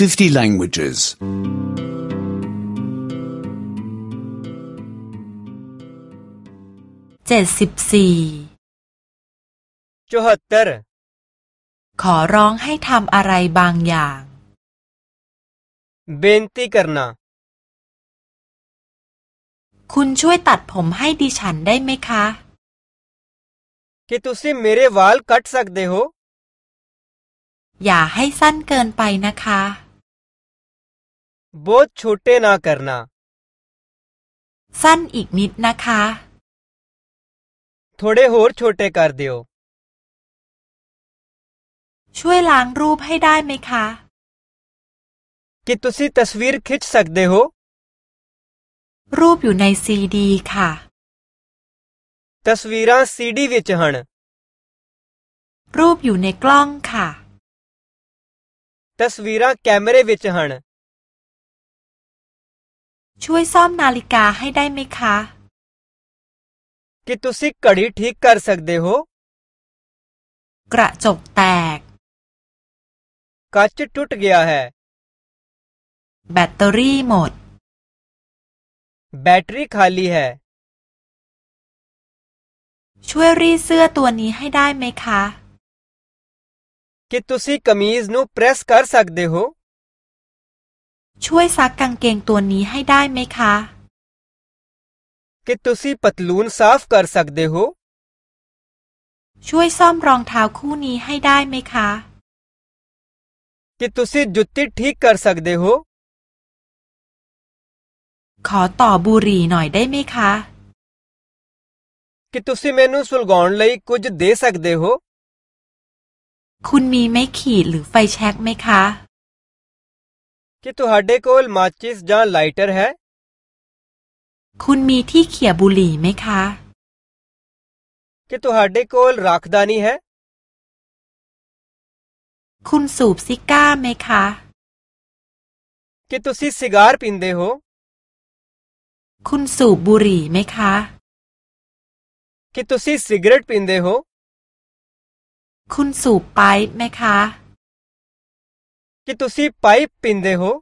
50 languages. 74ขอร้องให้ทำอะไรบางอย่างเบนตีกันาคุณช่วยตัดผมให้ดิฉันได้ไหมคะค क ุสิเมเรวาลคัดสักเดโฮอย่าให้สั้นเกินไปนะคะ बोझ छोटे ना करना खा थोड़े और छोटे कर दियो ช่วยล้างรูปให้ได้ไหมคะ कि तुसी तस्वीर खिंच सकते हो รูปอยู่ในซีดีค่ะ तस्वीरां सीडी विच हन खा तस्वीर कैमरे विच हन ช่วยซ่อมนาฬิกาให้ได้ไหมคะช่วยซักกางเกงตัวนี้ให้ได้ไหมคะ ਕਿ ਤੁਸੀਂ ਪਤਲੂਨ ਸਾਫ਼ ਕ สักเดโหช่วยซ่อมรองเท้าคู่นี้ให้ได้ไหมคะค ਕਿ ਤੁਸੀਂ ਜ ੁੱ ਤ ี ਠੀਕ ਕ สักเดโหขอต่อบุหรี่หน่อยได้ไหมคะคิดตุสਂเมนุส ਸੁਲਗਾਉਣ ਲਈ ਕ จเดสักเดโหคุณมีไม้ขีดหรือไฟแช็กไหมคะ ਕਿ ਤੁਹਾਡੇ ਕੋਲ ਮਾਚਿਸ ਜਾਂ ਲਾਈਟਰ ਹੈ คุณมีที่เขี่ยบุหรี่ไหมคะ ਕਿ ਤੁਹਾਡੇ ਕੋਲ ਰਾਖਦਾਨੀ ਹੈ คุณสูบซิก้าไหมคะ ਕਿ ਤੁਸੀਂ ਸਿਗਾਰ ਪੀਂਦੇ ਹੋ คุณสูบบุหรี่ไหมคะ ਕਿ ਤੁਸੀਂ ਸਿਗਰਟ ਪੀਂਦੇ ਹੋ คุณสูบไปป์ไหมคะ ਕਿ ਤੁਸੀਂ ਪਾਈਪ ਪਿੰਦੇ ਹੋ